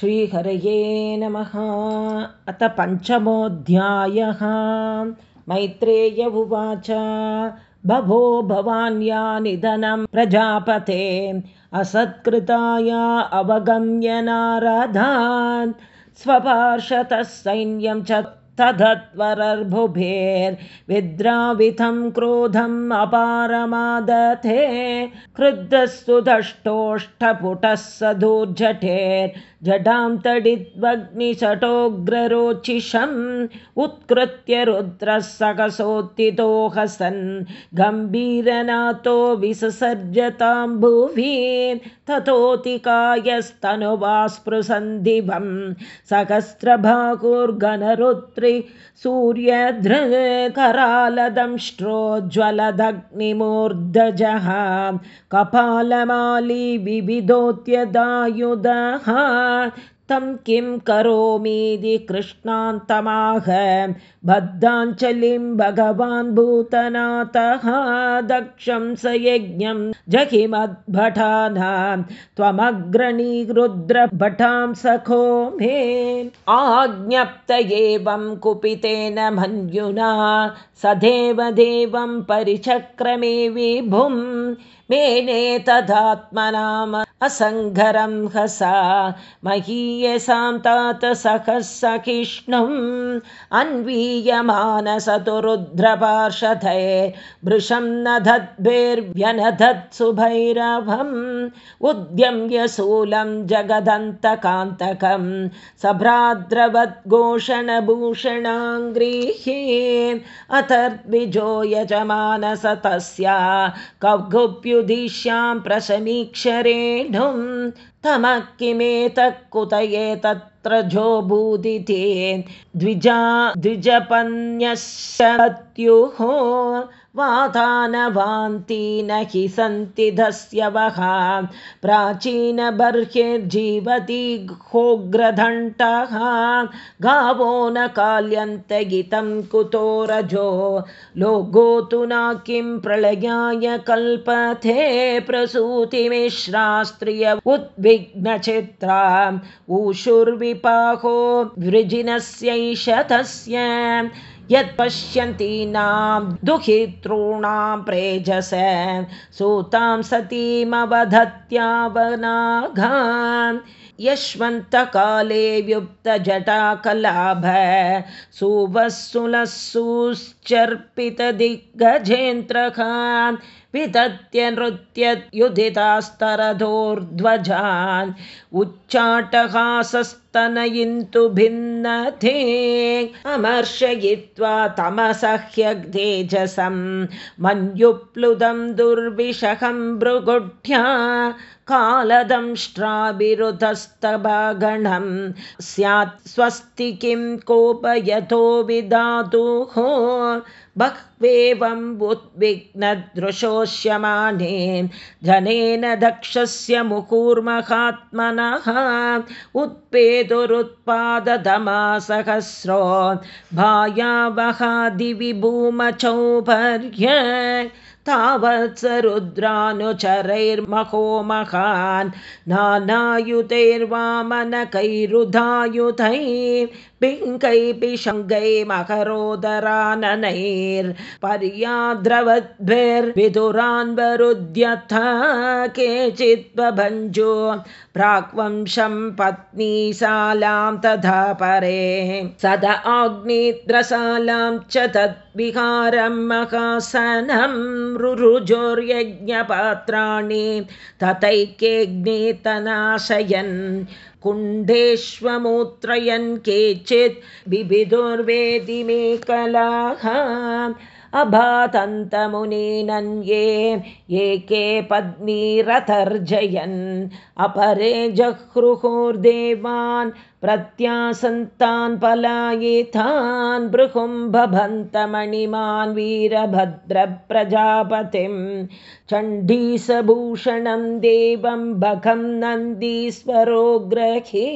श्रीहरये नमः। अथ पञ्चमोऽध्यायः। मैत्रेय उवाच। भवो भवान्या निधनं प्रजापते। असत्कृताया अवगम्य नारदान्। स्वपार्शतः सैन्यं च तदत्वरर्भुभेर्विद्रावितं क्रोधम् अपारमादथे क्रुद्धस्तु जडां तडिद्वग्निशटोग्ररोचिषम् उत्कृत्य रुद्रः सकसोत्थितो हसन् गम्भीरनाथो विससर्जतां भुवि ततोतिकायस्तनुवा स्पृशन्दिवं सूर्यध्रकरालदंष्ट्रोज्ज्वलदग्निमूर्धजः कपालमाली विविधोत्यदायुधः तं किं करोमीति कृष्णान्तमाह बद्धाञ्जलिं भगवान् भूतनाथः दक्षं स यज्ञं जहिमद्भटानां त्वमग्रणीरुद्रभटां सखो मे आज्ञप्त एवं कुपितेन मञ्जुना स देवदेवं परिचक्रमे विभुं मेने तदात्मनाम असङ्घरं हसा महीयसां तात सखिष्णुम् अन्वीयमानसतुरुद्रपार्षधे भृशं न धद्भिर्व्यनधत्सुभैरवम् उद्यम्य शूलं जगदन्तकान्तकं सभ्राद्रवद्घोषणभूषणाङ्गृहे अतर्द्विजो यजमानस तस्या कौगुप्युदिश्यां प्रशमीक्षरेणुं तमः किमेतः कुत एतत्र जोबूदिते द्विजा द्विजपन्यस्यत्युः वातानवान्ति न हि सन्ति धस्यवः। प्राचीनबर्हिर्जीवति होग्रधण्टः गावो न काल्यन्तगितं कुतो रजो। लोगो तु न किं प्रलयाय कल्पथे। प्रसूतिमिश्रास्त्रिय उद्विग्नचित्रा। ऊषुर्विपाहो वृजिनस्यैष तस्य यत् पश्यन्तीनां दुहितॄणां प्रेजस सूतां सतीमवधत्यावनाघान्। यशवन्तकाले व्युक्तजटाकलाभ सुवःसुलसुश्चर्पितदिग्गजेन्द्रखान्। विदत्य नृत्ययुधितास्तरधोर्ध्वजान् उच्चाटहासस्तनयिन्तु भिन्नथे अमर्शयित्वा तमसह्यग्धेजसं मन्युप्लुदं दुर्विषहं भृगुढ्या कालदंष्ट्राभिरुधस्तभागणं स्यात् स्वस्ति किं कोपयतो विधातुः बह्वेवम् उद्विग्नदृशोष्यमाने जनेन दक्षस्य मुहुर्महात्मनः उत्पेदुरुत्पाददमासहस्रो भायावहादिविभूमचौपर्य तावत् स रुद्रानुचरैर्महो महान् नानायुधैर्वामनकैरुधायुधैः पिङ्गैः शङ्गै मकरोदराननैर्पर्याद्रवद्भिर्विदुरान्वरुध्यथ केचिद्वभञ्जो प्राक्वंशं पत्नीशालां तथा परे सद आग्निद्रशालां च तद्विहारं महासनं रुरुजोर्यज्ञपात्राणि तथैक्येऽग्नितनाशयन् कुण्डेष्वमूत्रयन् केचित् बिबिदुर्वेदिमे कलाः अभातन्तमुनीनन्ये एके पद्मीरथर्जयन् अपरे जह्रुहुर्देवान् प्रत्यासन्तान् पलायितान् भृकुम्भन्तमणिमान् वीरभद्रप्रजापतिं चण्डीसभूषणं देवं भगं नन्दीश्वरो ग्रहे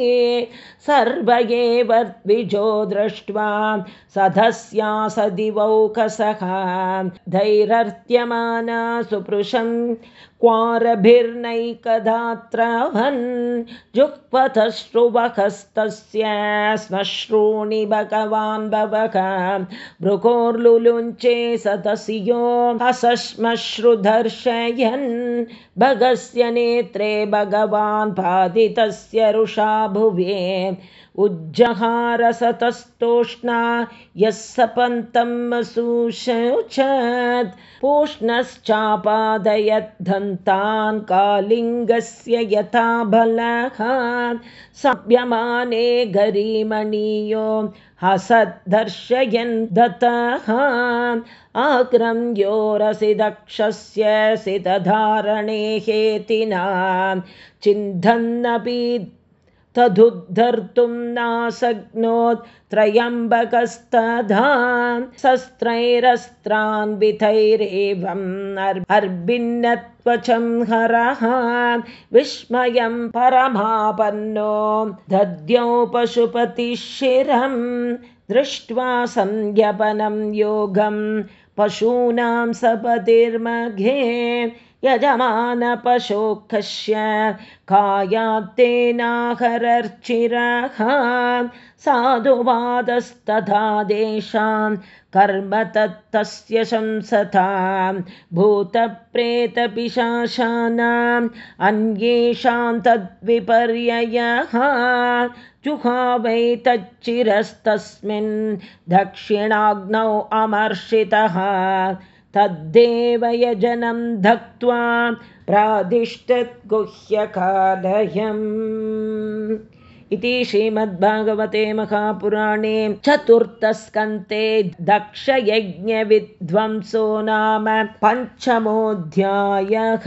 सर्व एव द्विजो दृष्ट्वा सधस्या स दिवौकसः धैरर्त्यमाना सुपृशं क्वारभिर्नैकदात्रवन् जुक्पथश्रुवहस्तस्य श्मश्रूणि भगवान् भवः। सतसि यो हसश्मश्रुदर्शयन् भगस्य नेत्रे भगवान् पादितस्य रुषा भुवे उज्जहारसतस्तोष्णा यः सपन्तम् असूशोचत् पूष्णश्चापादयद्धन्तान् कालिङ्गस्य यथा बलः सभ्यमाने गरीमणीयो हसद्दर्शयन् दतः आक्रम्योरसि दक्षस्य सितधारणे हेतिना। चिन्धन्नपि तदुद्धर्तुं नासग्नोत् त्रयम्बकस्तधा शस्त्रैरस्त्रान्वितैरेवम् अर्भिन्नत्वचं हरः विस्मयं परमापन्नो दद्यौ पशुपतिशिरं दृष्ट्वा संज्ञपनं योगं पशूनां सपतिर्मघे यजमानपशोकस्य कायात्तेनाहरर्चिरः साधुवादस्तथा देशां कर्म तत्तस्य शंसतां भूतप्रेतपिशाशानाम् अन्येषां तद्विपर्ययः जुहावै तच्चिरस्तस्मिन् दक्षिणाग्नौ अमर्षितः तद्देवयजनं धक्त्वा प्रादिष्टद्गुह्यकादयम् इति श्रीमद्भागवते महापुराणे चतुर्थस्कन्ते दक्षयज्ञविध्वंसो नाम पञ्चमोऽध्यायः